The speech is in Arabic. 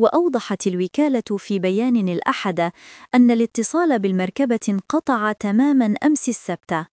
وأوضحت الوكالة في بيان الأحد أن الاتصال بالمركبة انقطع تماما أمس السبت.